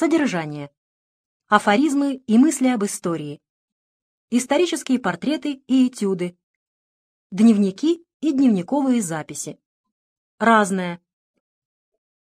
Содержание. Афоризмы и мысли об истории. Исторические портреты и этюды. Дневники и дневниковые записи. Разное.